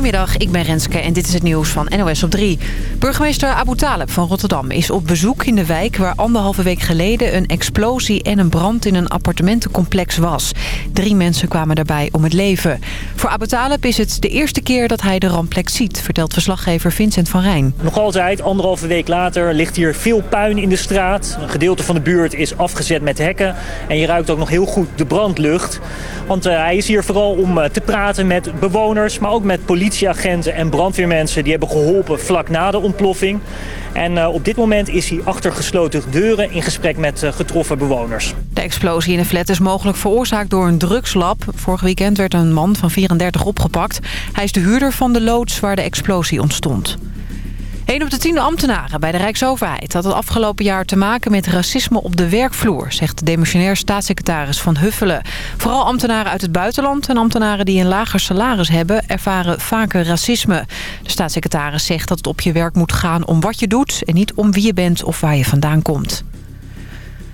Goedemiddag, ik ben Renske en dit is het nieuws van NOS op 3. Burgemeester Abu Taleb van Rotterdam is op bezoek in de wijk... waar anderhalve week geleden een explosie en een brand in een appartementencomplex was. Drie mensen kwamen daarbij om het leven. Voor Abu Taleb is het de eerste keer dat hij de rampplek ziet... vertelt verslaggever Vincent van Rijn. Nog altijd, anderhalve week later, ligt hier veel puin in de straat. Een gedeelte van de buurt is afgezet met hekken. En je ruikt ook nog heel goed de brandlucht. Want uh, hij is hier vooral om uh, te praten met bewoners... maar ook met politieagenten en brandweermensen die hebben geholpen vlak na de ontploffing. En uh, op dit moment is hij achter gesloten deuren in gesprek met uh, getroffen bewoners. De explosie in een flat is mogelijk veroorzaakt door een drugslab. Vorig weekend werd een man van 34 opgepakt. Hij is de huurder van de loods waar de explosie ontstond. Een op de tien ambtenaren bij de Rijksoverheid had het afgelopen jaar te maken met racisme op de werkvloer, zegt de demissionair staatssecretaris Van Huffelen. Vooral ambtenaren uit het buitenland en ambtenaren die een lager salaris hebben ervaren vaker racisme. De staatssecretaris zegt dat het op je werk moet gaan om wat je doet en niet om wie je bent of waar je vandaan komt.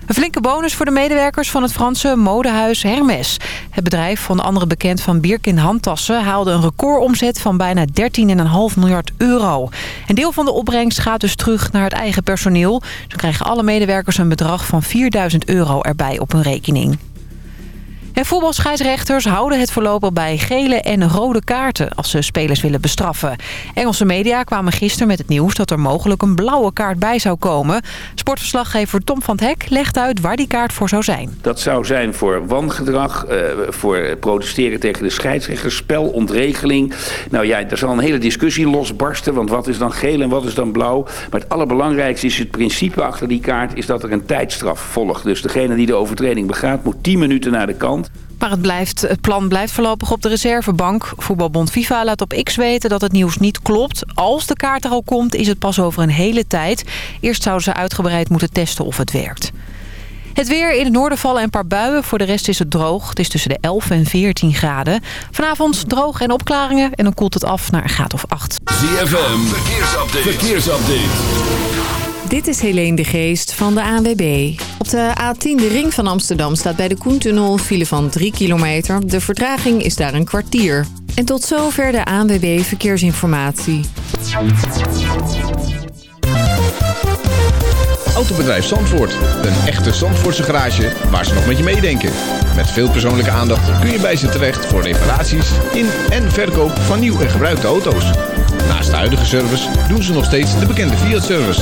Een flinke bonus voor de medewerkers van het Franse modehuis Hermes. Het bedrijf, onder andere bekend van Birkin handtassen... haalde een recordomzet van bijna 13,5 miljard euro. Een deel van de opbrengst gaat dus terug naar het eigen personeel. Zo krijgen alle medewerkers een bedrag van 4000 euro erbij op hun rekening. Voetbalscheidsrechters houden het voorlopig bij gele en rode kaarten als ze spelers willen bestraffen. Engelse media kwamen gisteren met het nieuws dat er mogelijk een blauwe kaart bij zou komen. Sportverslaggever Tom van het Hek legt uit waar die kaart voor zou zijn. Dat zou zijn voor wangedrag, uh, voor protesteren tegen de scheidsrechters, spelontregeling. Nou ja, er zal een hele discussie losbarsten, want wat is dan geel en wat is dan blauw? Maar het allerbelangrijkste is het principe achter die kaart is dat er een tijdstraf volgt. Dus degene die de overtreding begaat moet 10 minuten naar de kant. Maar het, blijft, het plan blijft voorlopig op de reservebank. Voetbalbond FIFA laat op X weten dat het nieuws niet klopt. Als de kaart er al komt, is het pas over een hele tijd. Eerst zouden ze uitgebreid moeten testen of het werkt. Het weer in het noorden vallen een paar buien. Voor de rest is het droog. Het is tussen de 11 en 14 graden. Vanavond droog en opklaringen. En dan koelt het af naar een graad of 8. ZFM, verkeersupdate. verkeersupdate. Dit is Helene de Geest van de ANWB. Op de A10, de ring van Amsterdam, staat bij de Koentunnel file van 3 kilometer. De vertraging is daar een kwartier. En tot zover de ANWB Verkeersinformatie. Autobedrijf Zandvoort. Een echte Zandvoortse garage waar ze nog met je meedenken. Met veel persoonlijke aandacht kun je bij ze terecht voor reparaties in en verkoop van nieuw en gebruikte auto's. Naast de huidige service doen ze nog steeds de bekende Fiat-service.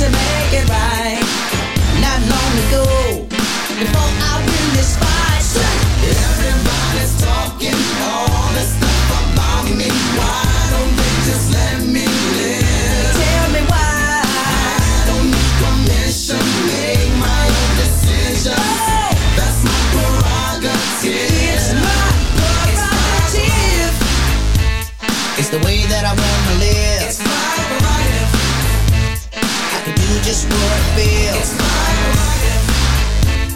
to make it right. Not long ago, before I win this fight.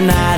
night.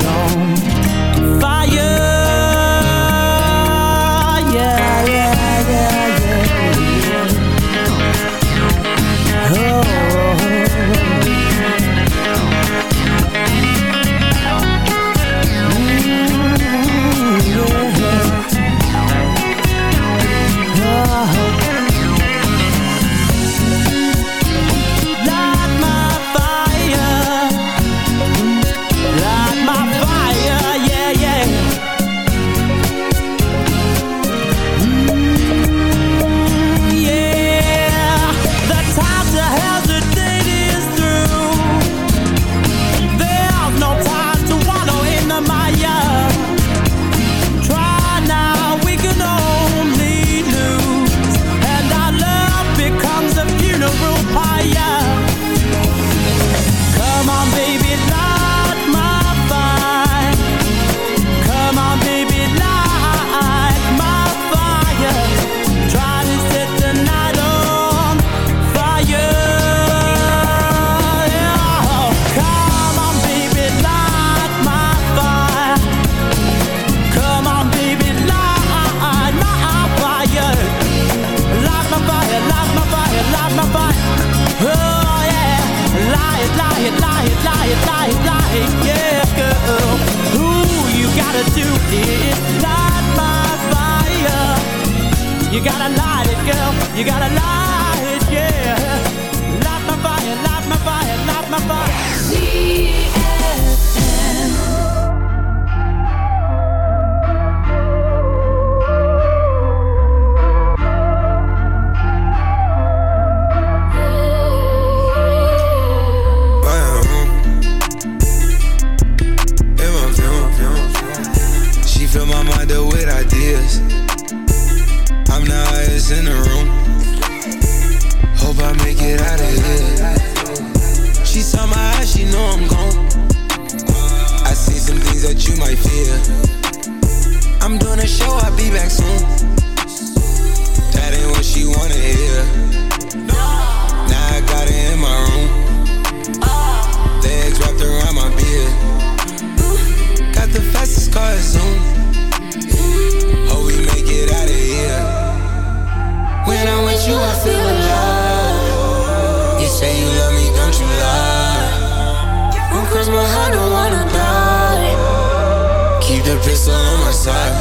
Side.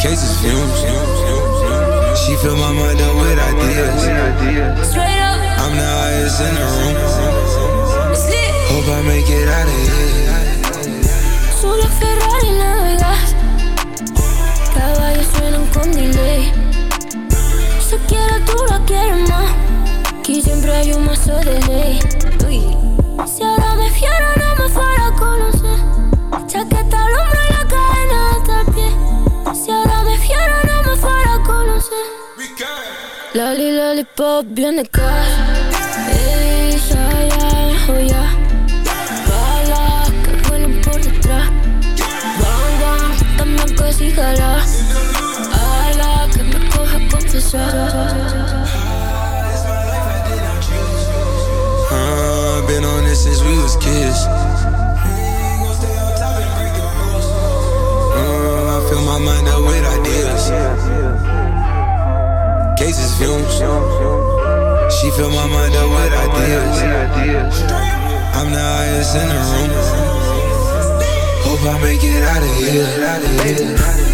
Cases fumes. She fill my mind up with ideas. I'm the highest in the room. Hope I make it out of here. Solo Ferrari navegas. Caballos suenan con delay. Se quiere tú la quieres más. Aquí siempre hay un mazo de ley. Lollipop, bien de casa. Ey, oh por detrás. Bang, bang, me coja a confesar. Uh, been on this since we was kids. Fumes. She fill my mind up with ideas. I'm the highest in the room. Hope I make it out of here.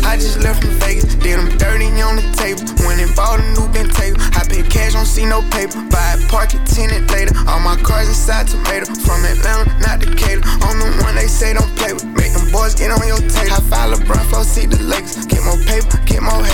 I just left from Vegas, did them dirty on the table. Went and bought a new Bentayga. I paid cash, don't see no paper. Buy it, park it, tenant later. All my cars inside tomato. From Atlanta, not Decatur. On the one they say don't play with. Make them boys get on your tape. High five LeBron, flow, see the Lakers. Get more paper, get more haters.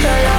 Now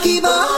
keep on